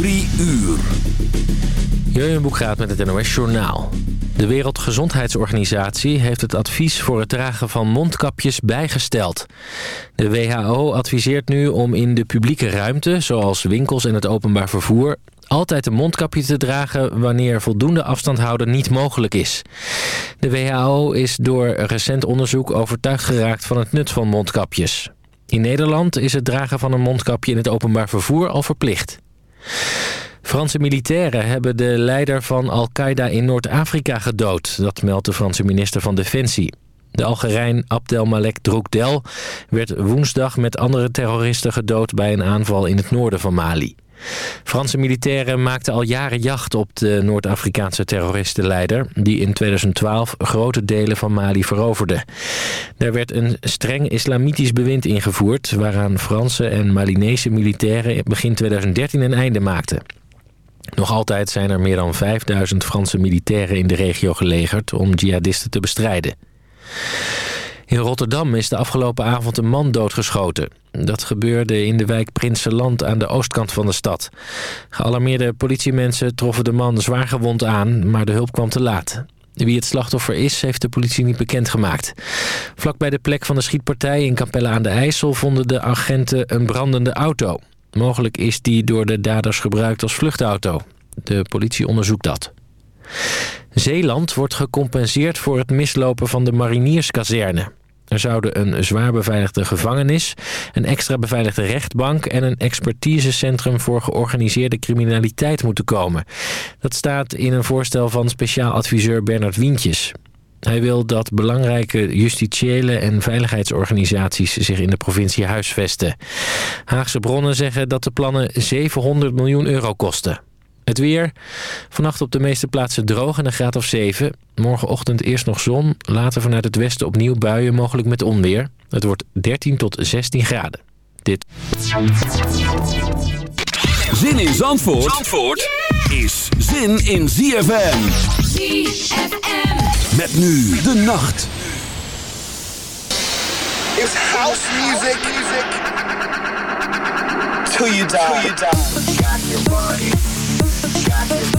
Drie uur. Boekraat met het NOS Journaal. De Wereldgezondheidsorganisatie heeft het advies voor het dragen van mondkapjes bijgesteld. De WHO adviseert nu om in de publieke ruimte, zoals winkels en het openbaar vervoer... altijd een mondkapje te dragen wanneer voldoende afstand houden niet mogelijk is. De WHO is door recent onderzoek overtuigd geraakt van het nut van mondkapjes. In Nederland is het dragen van een mondkapje in het openbaar vervoer al verplicht. Franse militairen hebben de leider van Al-Qaeda in Noord-Afrika gedood. Dat meldt de Franse minister van Defensie. De Algerijn Abdelmalek Droukdel werd woensdag met andere terroristen gedood... bij een aanval in het noorden van Mali. Franse militairen maakten al jaren jacht op de Noord-Afrikaanse terroristenleider... die in 2012 grote delen van Mali veroverde. Er werd een streng islamitisch bewind ingevoerd... waaraan Franse en Malinese militairen begin 2013 een einde maakten. Nog altijd zijn er meer dan 5000 Franse militairen in de regio gelegerd om jihadisten te bestrijden. In Rotterdam is de afgelopen avond een man doodgeschoten. Dat gebeurde in de wijk Prinsenland aan de oostkant van de stad. Gealarmeerde politiemensen troffen de man zwaar gewond aan, maar de hulp kwam te laat. Wie het slachtoffer is, heeft de politie niet bekendgemaakt. Vlak bij de plek van de schietpartij in Capelle aan de IJssel... vonden de agenten een brandende auto. Mogelijk is die door de daders gebruikt als vluchtauto. De politie onderzoekt dat. Zeeland wordt gecompenseerd voor het mislopen van de marinierskazerne. Er zouden een zwaar beveiligde gevangenis, een extra beveiligde rechtbank... en een expertisecentrum voor georganiseerde criminaliteit moeten komen. Dat staat in een voorstel van speciaal adviseur Bernard Wientjes. Hij wil dat belangrijke justitiële en veiligheidsorganisaties zich in de provincie huisvesten. Haagse bronnen zeggen dat de plannen 700 miljoen euro kosten. Het weer. Vannacht op de meeste plaatsen droog en een graad of 7. Morgenochtend eerst nog zon. Later vanuit het westen opnieuw buien, mogelijk met onweer. Het wordt 13 tot 16 graden. Dit. Zin in Zandvoort, Zandvoort is zin in ZFM. ZFM. Met nu de nacht. It's house music. Till you die. Till you die.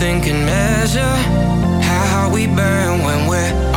nothing can measure how we burn when we're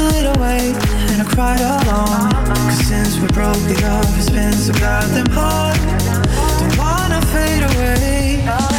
wide awake and I cried alone. Cause since we broke it off, it's been so goddamn hard. Don't wanna fade away.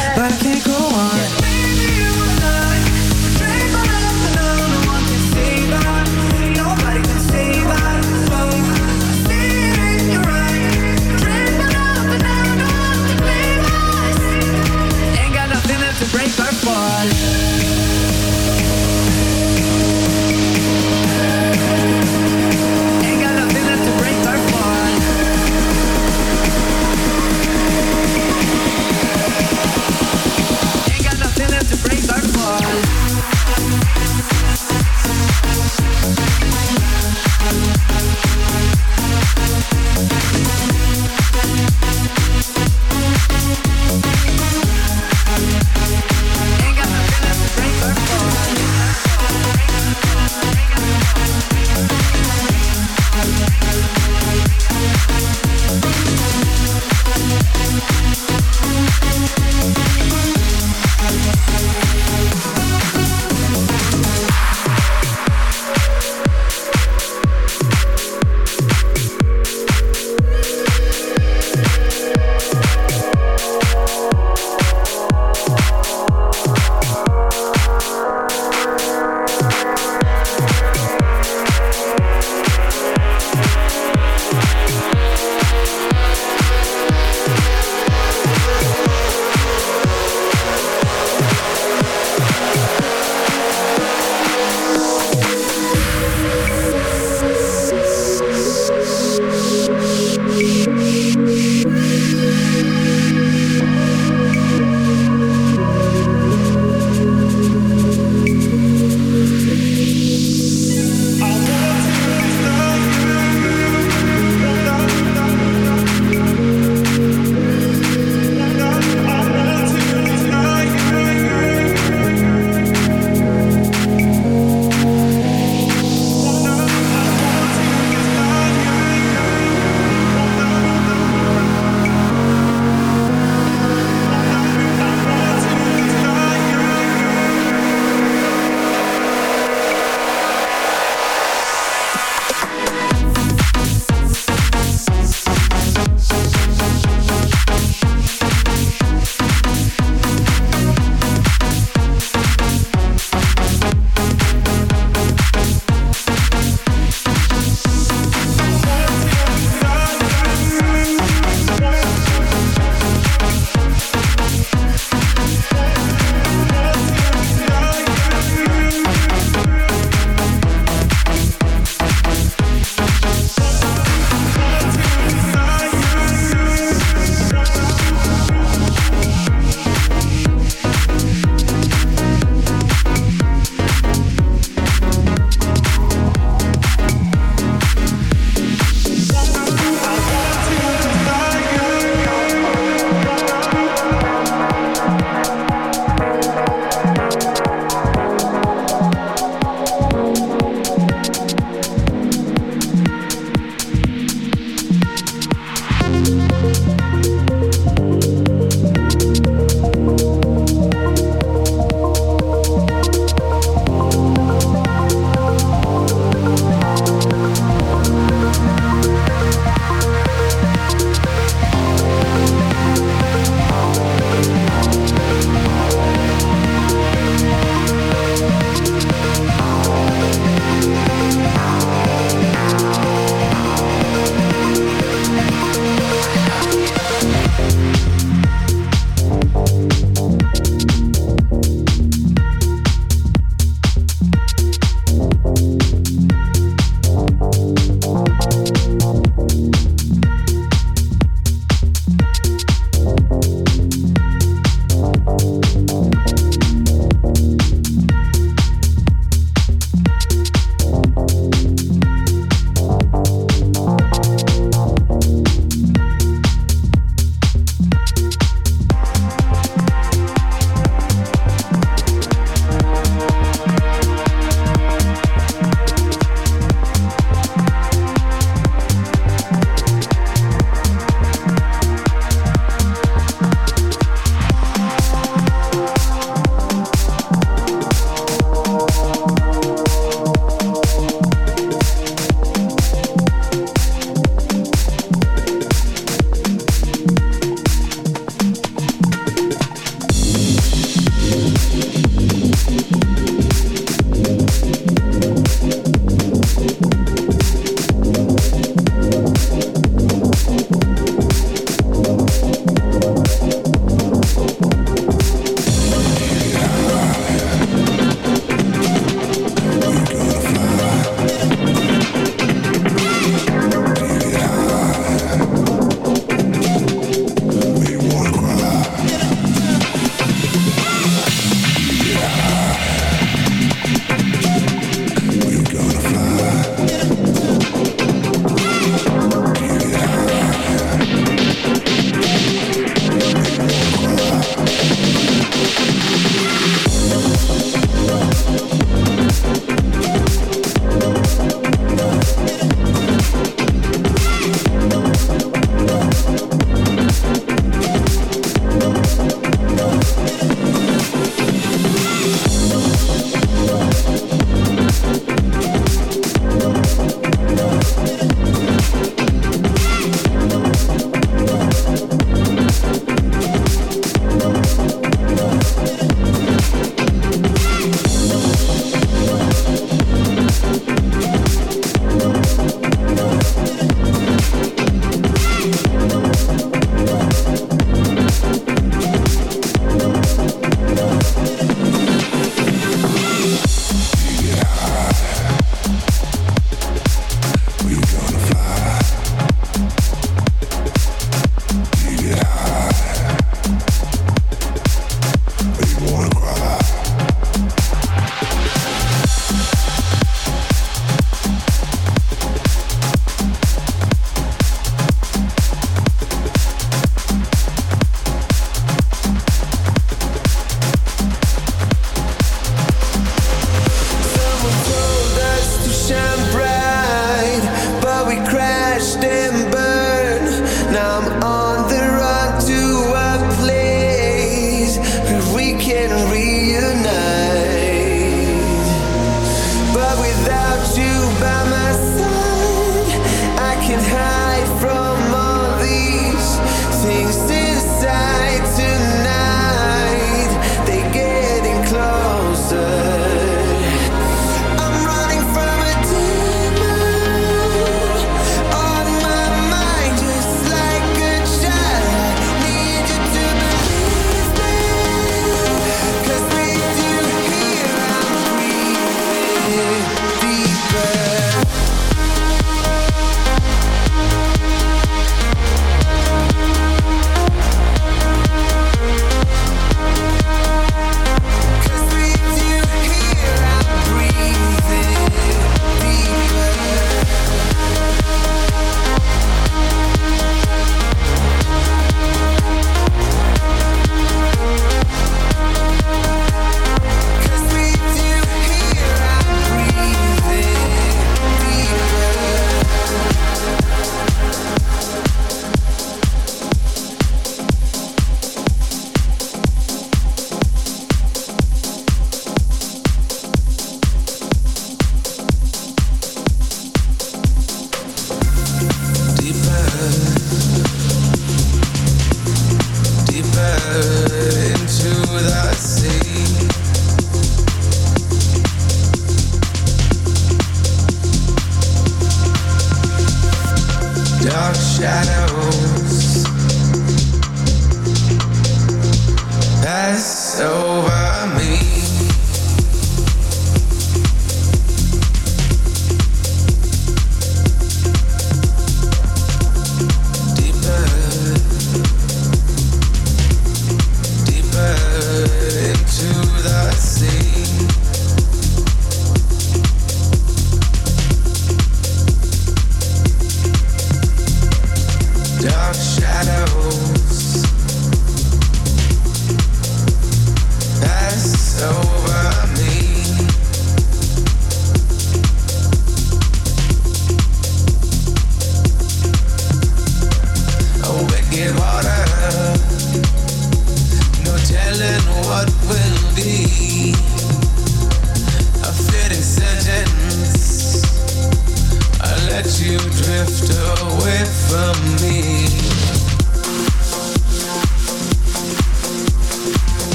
I'm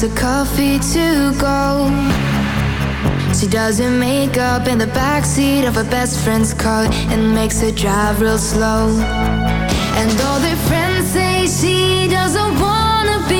the coffee to go. She does her makeup in the backseat of her best friend's car and makes her drive real slow. And all their friends say she doesn't wanna be.